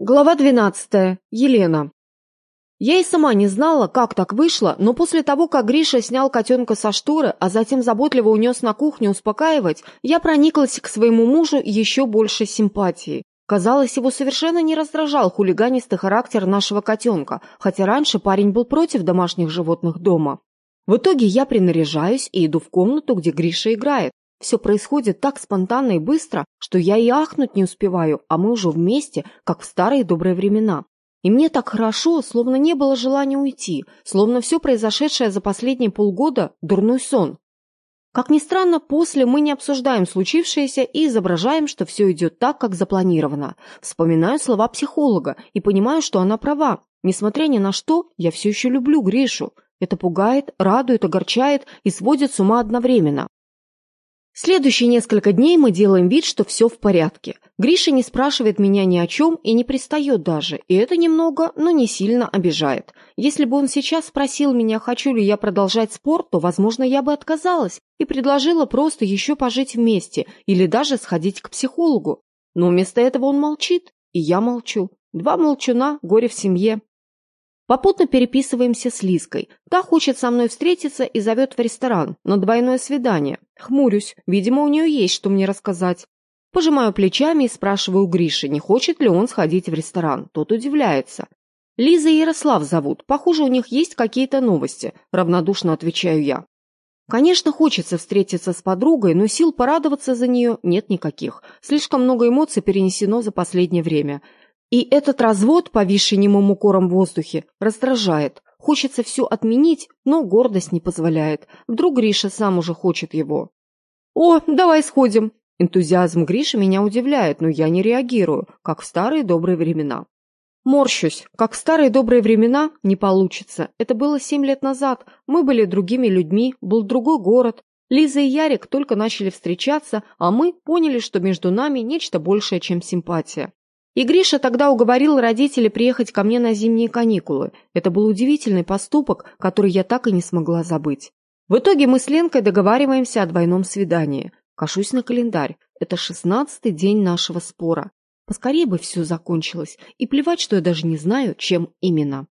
Глава 12. Елена. Я и сама не знала, как так вышло, но после того, как Гриша снял котенка со шторы, а затем заботливо унес на кухню успокаивать, я прониклась к своему мужу еще больше симпатии. Казалось, его совершенно не раздражал хулиганистый характер нашего котенка, хотя раньше парень был против домашних животных дома. В итоге я принаряжаюсь и иду в комнату, где Гриша играет. Все происходит так спонтанно и быстро, что я и ахнуть не успеваю, а мы уже вместе, как в старые добрые времена. И мне так хорошо, словно не было желания уйти, словно все произошедшее за последние полгода – дурной сон. Как ни странно, после мы не обсуждаем случившееся и изображаем, что все идет так, как запланировано. Вспоминаю слова психолога и понимаю, что она права. Несмотря ни на что, я все еще люблю Гришу. Это пугает, радует, огорчает и сводит с ума одновременно. Следующие несколько дней мы делаем вид, что все в порядке. Гриша не спрашивает меня ни о чем и не пристает даже, и это немного, но не сильно обижает. Если бы он сейчас спросил меня, хочу ли я продолжать спорт, то, возможно, я бы отказалась и предложила просто еще пожить вместе или даже сходить к психологу. Но вместо этого он молчит, и я молчу. Два молчуна, горе в семье. Попутно переписываемся с Лиской. Та хочет со мной встретиться и зовет в ресторан на двойное свидание. Хмурюсь, видимо, у нее есть что мне рассказать. Пожимаю плечами и спрашиваю Гриши, не хочет ли он сходить в ресторан. Тот удивляется. Лиза и Ярослав зовут. Похоже, у них есть какие-то новости. Равнодушно отвечаю я. Конечно, хочется встретиться с подругой, но сил порадоваться за нее нет никаких. Слишком много эмоций перенесено за последнее время. И этот развод, повисший немым укором в воздухе, раздражает. Хочется все отменить, но гордость не позволяет. Вдруг Гриша сам уже хочет его. «О, давай сходим!» Энтузиазм Гриши меня удивляет, но я не реагирую, как в старые добрые времена. Морщусь. Как в старые добрые времена не получится. Это было семь лет назад. Мы были другими людьми, был другой город. Лиза и Ярик только начали встречаться, а мы поняли, что между нами нечто большее, чем симпатия. И Гриша тогда уговорил родителей приехать ко мне на зимние каникулы. Это был удивительный поступок, который я так и не смогла забыть. В итоге мы с Ленкой договариваемся о двойном свидании. Кашусь на календарь. Это шестнадцатый день нашего спора. Поскорее бы все закончилось, и плевать, что я даже не знаю, чем именно.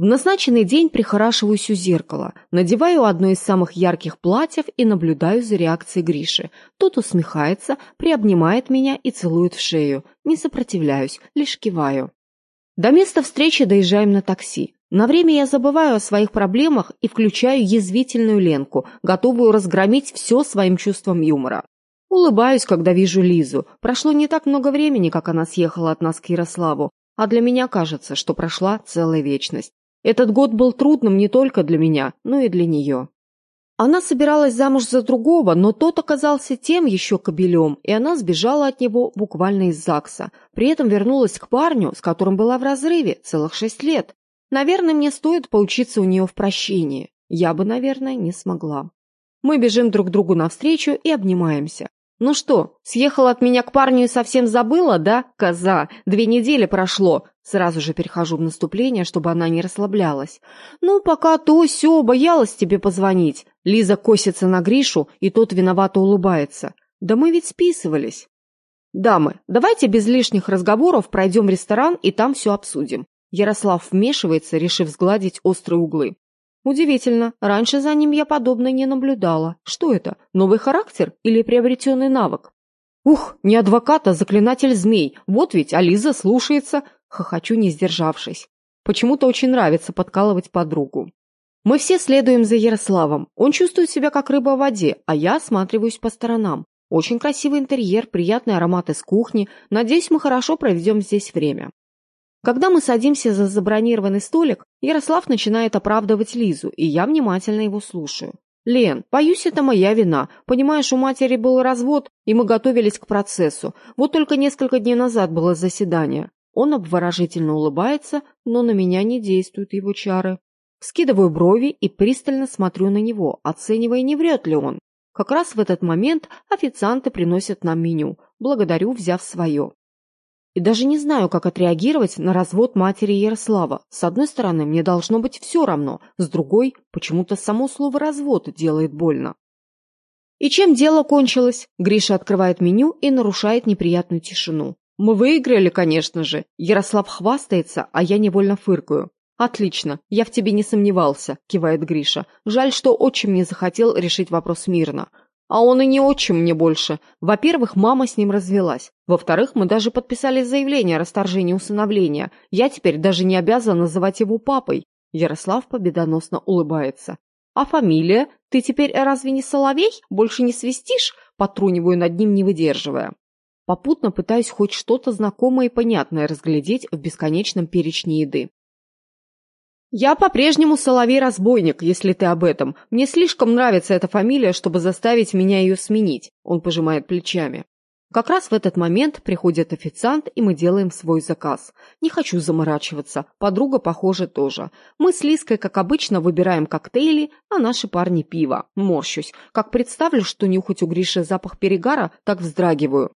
В назначенный день прихорашиваюсь у зеркала, надеваю одно из самых ярких платьев и наблюдаю за реакцией Гриши. Тот усмехается, приобнимает меня и целует в шею. Не сопротивляюсь, лишь киваю. До места встречи доезжаем на такси. На время я забываю о своих проблемах и включаю язвительную Ленку, готовую разгромить все своим чувством юмора. Улыбаюсь, когда вижу Лизу. Прошло не так много времени, как она съехала от нас к Ярославу, а для меня кажется, что прошла целая вечность. Этот год был трудным не только для меня, но и для нее. Она собиралась замуж за другого, но тот оказался тем еще кобелем, и она сбежала от него буквально из ЗАГСа. При этом вернулась к парню, с которым была в разрыве целых шесть лет. Наверное, мне стоит поучиться у нее в прощении. Я бы, наверное, не смогла. Мы бежим друг другу навстречу и обнимаемся. «Ну что, съехала от меня к парню и совсем забыла, да, коза? Две недели прошло. Сразу же перехожу в наступление, чтобы она не расслаблялась. «Ну, пока то все боялась тебе позвонить». Лиза косится на Гришу, и тот виновато улыбается. «Да мы ведь списывались». «Дамы, давайте без лишних разговоров пройдем ресторан и там все обсудим». Ярослав вмешивается, решив сгладить острые углы. Удивительно, раньше за ним я подобное не наблюдала. Что это, новый характер или приобретенный навык? Ух, не адвокат, а заклинатель змей. Вот ведь Ализа слушается, Хохочу, не сдержавшись. Почему-то очень нравится подкалывать подругу. Мы все следуем за Ярославом. Он чувствует себя как рыба в воде, а я осматриваюсь по сторонам. Очень красивый интерьер, приятный аромат из кухни. Надеюсь, мы хорошо проведем здесь время. Когда мы садимся за забронированный столик, Ярослав начинает оправдывать Лизу, и я внимательно его слушаю. «Лен, боюсь, это моя вина. Понимаешь, у матери был развод, и мы готовились к процессу. Вот только несколько дней назад было заседание. Он обворожительно улыбается, но на меня не действуют его чары. Скидываю брови и пристально смотрю на него, оценивая, не врет ли он. Как раз в этот момент официанты приносят нам меню. Благодарю, взяв свое. И даже не знаю, как отреагировать на развод матери Ярослава. С одной стороны, мне должно быть все равно, с другой, почему-то само слово «развод» делает больно. И чем дело кончилось? Гриша открывает меню и нарушает неприятную тишину. Мы выиграли, конечно же. Ярослав хвастается, а я невольно фыркаю. «Отлично, я в тебе не сомневался», – кивает Гриша. «Жаль, что отчим не захотел решить вопрос мирно. А он и не отчим мне больше. Во-первых, мама с ним развелась. Во-вторых, мы даже подписали заявление о расторжении усыновления. Я теперь даже не обязан называть его папой. Ярослав победоносно улыбается. «А фамилия? Ты теперь разве не Соловей? Больше не свистишь?» Потруниваю над ним, не выдерживая. Попутно пытаюсь хоть что-то знакомое и понятное разглядеть в бесконечном перечне еды. «Я по-прежнему Соловей-разбойник, если ты об этом. Мне слишком нравится эта фамилия, чтобы заставить меня ее сменить», – он пожимает плечами. Как раз в этот момент приходит официант, и мы делаем свой заказ. Не хочу заморачиваться, подруга, похоже, тоже. Мы с Лиской, как обычно, выбираем коктейли, а наши парни пиво. Морщусь. Как представлю, что нюхать у Гриши запах перегара, так вздрагиваю.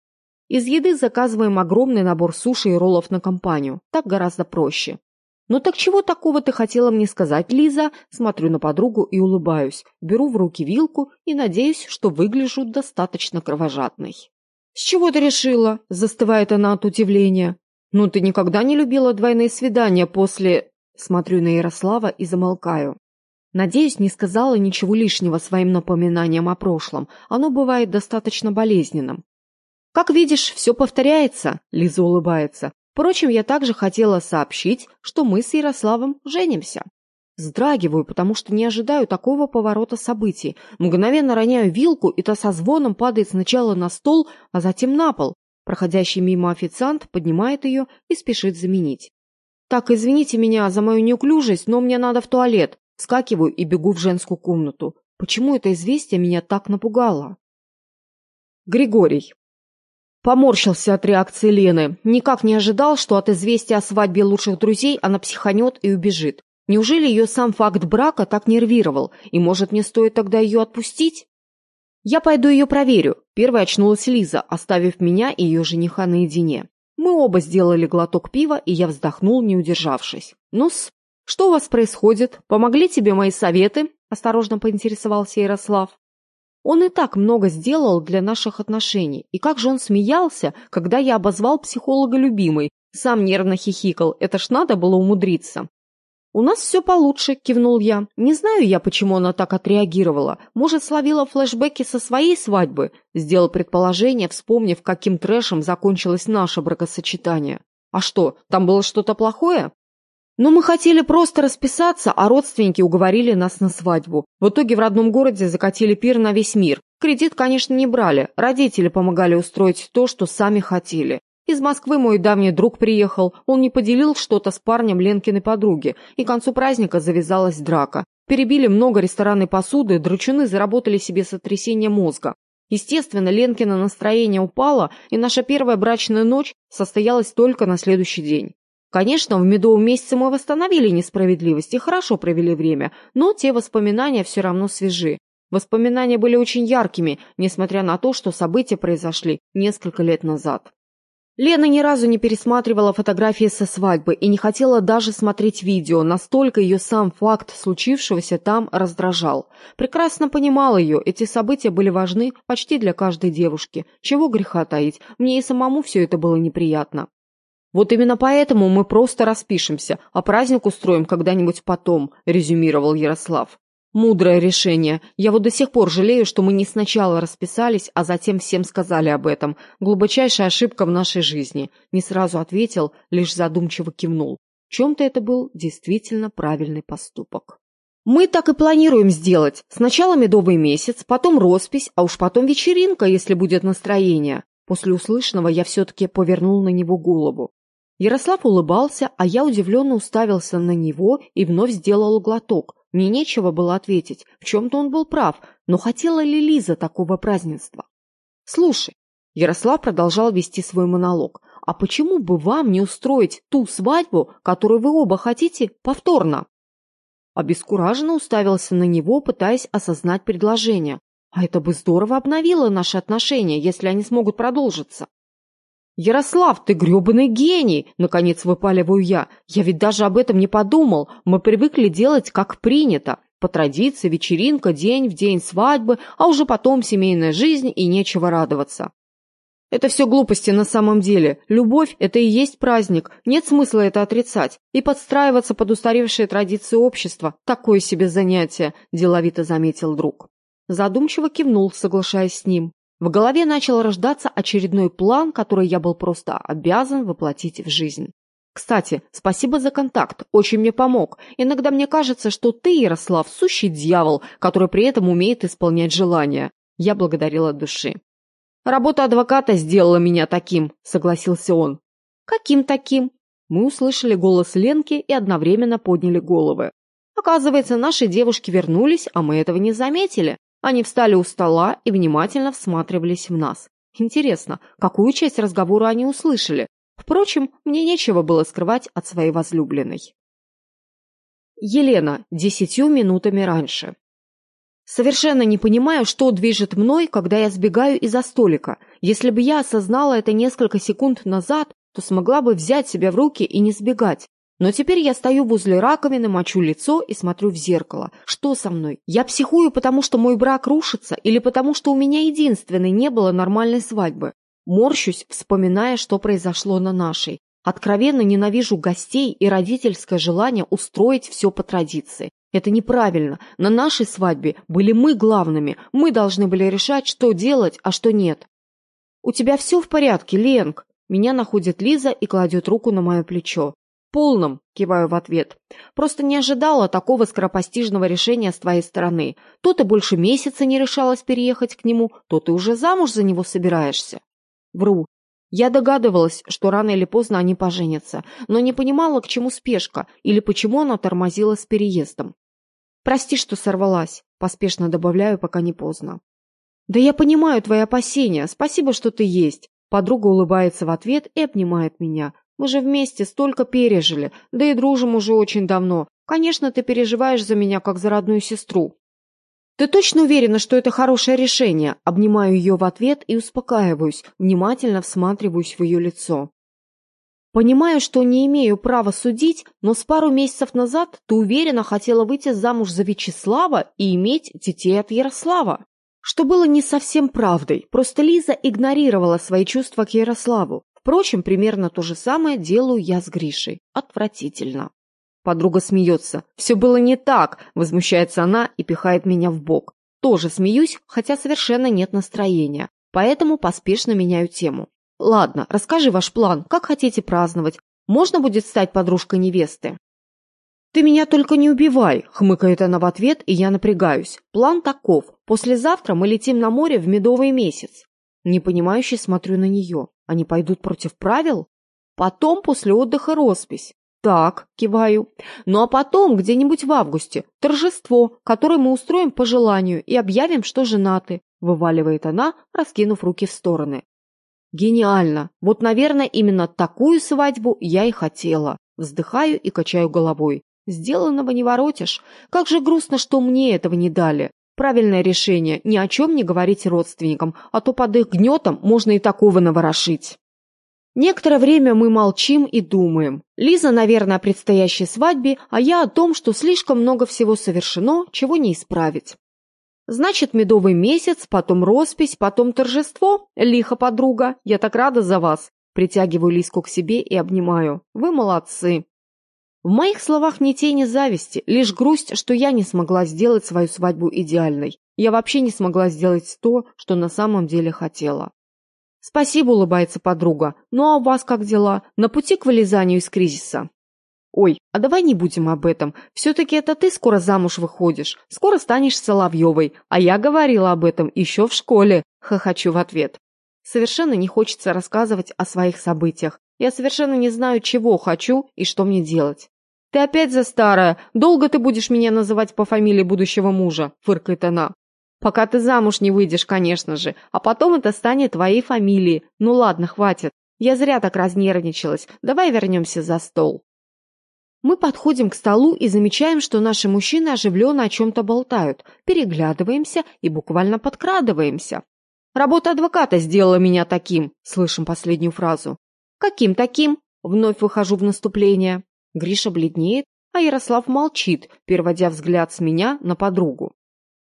Из еды заказываем огромный набор суши и роллов на компанию. Так гораздо проще. «Ну так чего такого ты хотела мне сказать, Лиза?» Смотрю на подругу и улыбаюсь. Беру в руки вилку и надеюсь, что выгляжу достаточно кровожадной. «С чего ты решила?» – застывает она от удивления. «Ну ты никогда не любила двойные свидания после...» Смотрю на Ярослава и замолкаю. Надеюсь, не сказала ничего лишнего своим напоминанием о прошлом. Оно бывает достаточно болезненным. «Как видишь, все повторяется», – Лиза улыбается. Впрочем, я также хотела сообщить, что мы с Ярославом женимся. Вздрагиваю, потому что не ожидаю такого поворота событий. Мгновенно роняю вилку, и та со звоном падает сначала на стол, а затем на пол. Проходящий мимо официант поднимает ее и спешит заменить. «Так, извините меня за мою неуклюжесть, но мне надо в туалет». Скакиваю и бегу в женскую комнату. Почему это известие меня так напугало? Григорий. Поморщился от реакции Лены. Никак не ожидал, что от известия о свадьбе лучших друзей она психанет и убежит. Неужели ее сам факт брака так нервировал, и, может, мне стоит тогда ее отпустить? Я пойду ее проверю. Первой очнулась Лиза, оставив меня и ее жениха наедине. Мы оба сделали глоток пива, и я вздохнул, не удержавшись. «Ну-с, что у вас происходит? Помогли тебе мои советы?» – осторожно поинтересовался Ярослав. Он и так много сделал для наших отношений. И как же он смеялся, когда я обозвал психолога любимой. Сам нервно хихикал. Это ж надо было умудриться. «У нас все получше», – кивнул я. «Не знаю я, почему она так отреагировала. Может, словила флешбеки со своей свадьбы?» Сделал предположение, вспомнив, каким трэшем закончилось наше бракосочетание. «А что, там было что-то плохое?» Но мы хотели просто расписаться, а родственники уговорили нас на свадьбу. В итоге в родном городе закатили пир на весь мир. Кредит, конечно, не брали. Родители помогали устроить то, что сами хотели. Из Москвы мой давний друг приехал. Он не поделил что-то с парнем Ленкиной подруги. И к концу праздника завязалась драка. Перебили много ресторанной посуды, драчуны заработали себе сотрясение мозга. Естественно, Ленкино настроение упало, и наша первая брачная ночь состоялась только на следующий день. Конечно, в медовом месяце мы восстановили несправедливость и хорошо провели время, но те воспоминания все равно свежи. Воспоминания были очень яркими, несмотря на то, что события произошли несколько лет назад. Лена ни разу не пересматривала фотографии со свадьбы и не хотела даже смотреть видео, настолько ее сам факт случившегося там раздражал. Прекрасно понимала ее, эти события были важны почти для каждой девушки. Чего греха таить, мне и самому все это было неприятно. «Вот именно поэтому мы просто распишемся, а праздник устроим когда-нибудь потом», – резюмировал Ярослав. «Мудрое решение. Я вот до сих пор жалею, что мы не сначала расписались, а затем всем сказали об этом. Глубочайшая ошибка в нашей жизни». Не сразу ответил, лишь задумчиво кивнул. В чем-то это был действительно правильный поступок. «Мы так и планируем сделать. Сначала медовый месяц, потом роспись, а уж потом вечеринка, если будет настроение». После услышанного я все-таки повернул на него голову. Ярослав улыбался, а я удивленно уставился на него и вновь сделал глоток. Мне нечего было ответить, в чем-то он был прав, но хотела ли Лиза такого празднества? «Слушай», — Ярослав продолжал вести свой монолог, «а почему бы вам не устроить ту свадьбу, которую вы оба хотите, повторно?» Обескураженно уставился на него, пытаясь осознать предложение. «А это бы здорово обновило наши отношения, если они смогут продолжиться». «Ярослав, ты гребаный гений!» — наконец выпаливаю я. «Я ведь даже об этом не подумал. Мы привыкли делать, как принято. По традиции вечеринка, день в день свадьбы, а уже потом семейная жизнь и нечего радоваться». Это все глупости на самом деле. Любовь – это и есть праздник. Нет смысла это отрицать. И подстраиваться под устаревшие традиции общества – такое себе занятие, деловито заметил друг. Задумчиво кивнул, соглашаясь с ним. В голове начал рождаться очередной план, который я был просто обязан воплотить в жизнь. Кстати, спасибо за контакт, очень мне помог. Иногда мне кажется, что ты, Ярослав, сущий дьявол, который при этом умеет исполнять желания. Я благодарила души. Работа адвоката сделала меня таким, согласился он. Каким таким? Мы услышали голос Ленки и одновременно подняли головы. Оказывается, наши девушки вернулись, а мы этого не заметили. Они встали у стола и внимательно всматривались в нас. Интересно, какую часть разговора они услышали? Впрочем, мне нечего было скрывать от своей возлюбленной. Елена, десятью минутами раньше. Совершенно не понимаю, что движет мной, когда я сбегаю из-за столика. Если бы я осознала это несколько секунд назад, то смогла бы взять себя в руки и не сбегать. Но теперь я стою возле раковины, мочу лицо и смотрю в зеркало. Что со мной? Я психую, потому что мой брак рушится или потому что у меня единственной не было нормальной свадьбы? Морщусь, вспоминая, что произошло на нашей. Откровенно ненавижу гостей и родительское желание устроить все по традиции. Это неправильно. На нашей свадьбе были мы главными. Мы должны были решать, что делать, а что нет. «У тебя все в порядке, Ленг?» Меня находит Лиза и кладет руку на мое плечо полном», — киваю в ответ. «Просто не ожидала такого скоропостижного решения с твоей стороны. То ты больше месяца не решалась переехать к нему, то ты уже замуж за него собираешься». Вру. Я догадывалась, что рано или поздно они поженятся, но не понимала, к чему спешка или почему она тормозила с переездом. «Прости, что сорвалась», — поспешно добавляю, пока не поздно. «Да я понимаю твои опасения. Спасибо, что ты есть». Подруга улыбается в ответ и обнимает меня. Мы же вместе столько пережили, да и дружим уже очень давно. Конечно, ты переживаешь за меня, как за родную сестру. Ты точно уверена, что это хорошее решение? Обнимаю ее в ответ и успокаиваюсь, внимательно всматриваюсь в ее лицо. Понимаю, что не имею права судить, но с пару месяцев назад ты уверенно хотела выйти замуж за Вячеслава и иметь детей от Ярослава. Что было не совсем правдой, просто Лиза игнорировала свои чувства к Ярославу. Впрочем, примерно то же самое делаю я с Гришей. Отвратительно. Подруга смеется. «Все было не так!» – возмущается она и пихает меня в бок. Тоже смеюсь, хотя совершенно нет настроения. Поэтому поспешно меняю тему. «Ладно, расскажи ваш план. Как хотите праздновать? Можно будет стать подружкой невесты?» «Ты меня только не убивай!» – хмыкает она в ответ, и я напрягаюсь. «План таков. Послезавтра мы летим на море в медовый месяц». Непонимающе смотрю на нее. Они пойдут против правил? Потом после отдыха роспись. Так, киваю. Ну а потом, где-нибудь в августе, торжество, которое мы устроим по желанию и объявим, что женаты, вываливает она, раскинув руки в стороны. Гениально. Вот, наверное, именно такую свадьбу я и хотела. Вздыхаю и качаю головой. Сделанного не воротишь. Как же грустно, что мне этого не дали. Правильное решение – ни о чем не говорить родственникам, а то под их гнетом можно и такого наворошить. Некоторое время мы молчим и думаем. Лиза, наверное, о предстоящей свадьбе, а я о том, что слишком много всего совершено, чего не исправить. Значит, медовый месяц, потом роспись, потом торжество? Лихо, подруга, я так рада за вас. Притягиваю Лизку к себе и обнимаю. Вы молодцы. В моих словах ни тени зависти, лишь грусть, что я не смогла сделать свою свадьбу идеальной. Я вообще не смогла сделать то, что на самом деле хотела. «Спасибо», — улыбается подруга. «Ну а у вас как дела? На пути к вылезанию из кризиса?» «Ой, а давай не будем об этом. Все-таки это ты скоро замуж выходишь. Скоро станешь Соловьевой. А я говорила об этом еще в школе», — хохочу в ответ. Совершенно не хочется рассказывать о своих событиях. Я совершенно не знаю, чего хочу и что мне делать. «Ты опять за старая! Долго ты будешь меня называть по фамилии будущего мужа?» – фыркает она. «Пока ты замуж не выйдешь, конечно же, а потом это станет твоей фамилией. Ну ладно, хватит. Я зря так разнервничалась. Давай вернемся за стол». Мы подходим к столу и замечаем, что наши мужчины оживленно о чем-то болтают, переглядываемся и буквально подкрадываемся. «Работа адвоката сделала меня таким», – слышим последнюю фразу. «Каким таким?» – вновь выхожу в наступление. Гриша бледнеет, а Ярослав молчит, переводя взгляд с меня на подругу.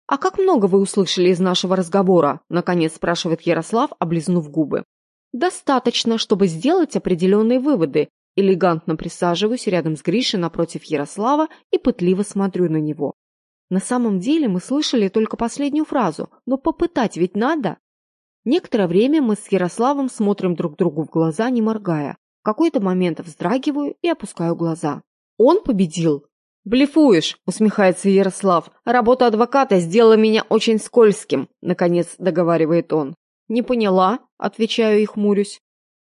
«А как много вы услышали из нашего разговора?» – наконец спрашивает Ярослав, облизнув губы. Достаточно, чтобы сделать определенные выводы. Элегантно присаживаюсь рядом с Гришей напротив Ярослава и пытливо смотрю на него. На самом деле мы слышали только последнюю фразу, но попытать ведь надо. Некоторое время мы с Ярославом смотрим друг другу в глаза, не моргая. Какой-то момент вздрагиваю и опускаю глаза. Он победил. «Блефуешь», — усмехается Ярослав. «Работа адвоката сделала меня очень скользким», — наконец договаривает он. «Не поняла», — отвечаю и хмурюсь.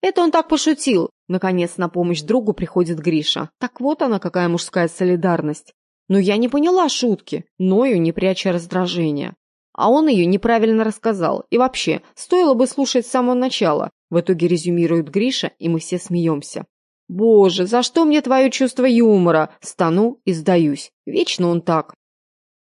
«Это он так пошутил», — наконец на помощь другу приходит Гриша. «Так вот она, какая мужская солидарность». Но я не поняла шутки, ною, не пряча раздражения. А он ее неправильно рассказал. И вообще, стоило бы слушать с самого начала. В итоге резюмирует Гриша, и мы все смеемся. «Боже, за что мне твое чувство юмора?» Стану и сдаюсь. Вечно он так.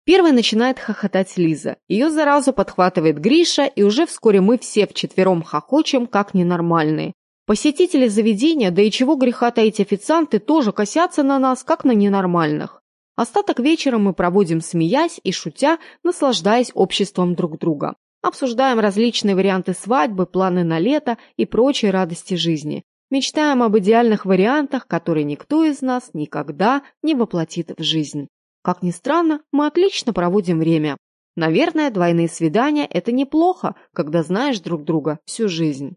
Первой начинает хохотать Лиза. Ее заразу подхватывает Гриша, и уже вскоре мы все вчетвером хохочем, как ненормальные. Посетители заведения, да и чего греха таить официанты, тоже косятся на нас, как на ненормальных. Остаток вечера мы проводим смеясь и шутя, наслаждаясь обществом друг друга. Обсуждаем различные варианты свадьбы, планы на лето и прочие радости жизни. Мечтаем об идеальных вариантах, которые никто из нас никогда не воплотит в жизнь. Как ни странно, мы отлично проводим время. Наверное, двойные свидания – это неплохо, когда знаешь друг друга всю жизнь.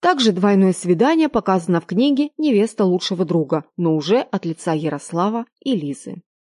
Также двойное свидание показано в книге «Невеста лучшего друга», но уже от лица Ярослава и Лизы.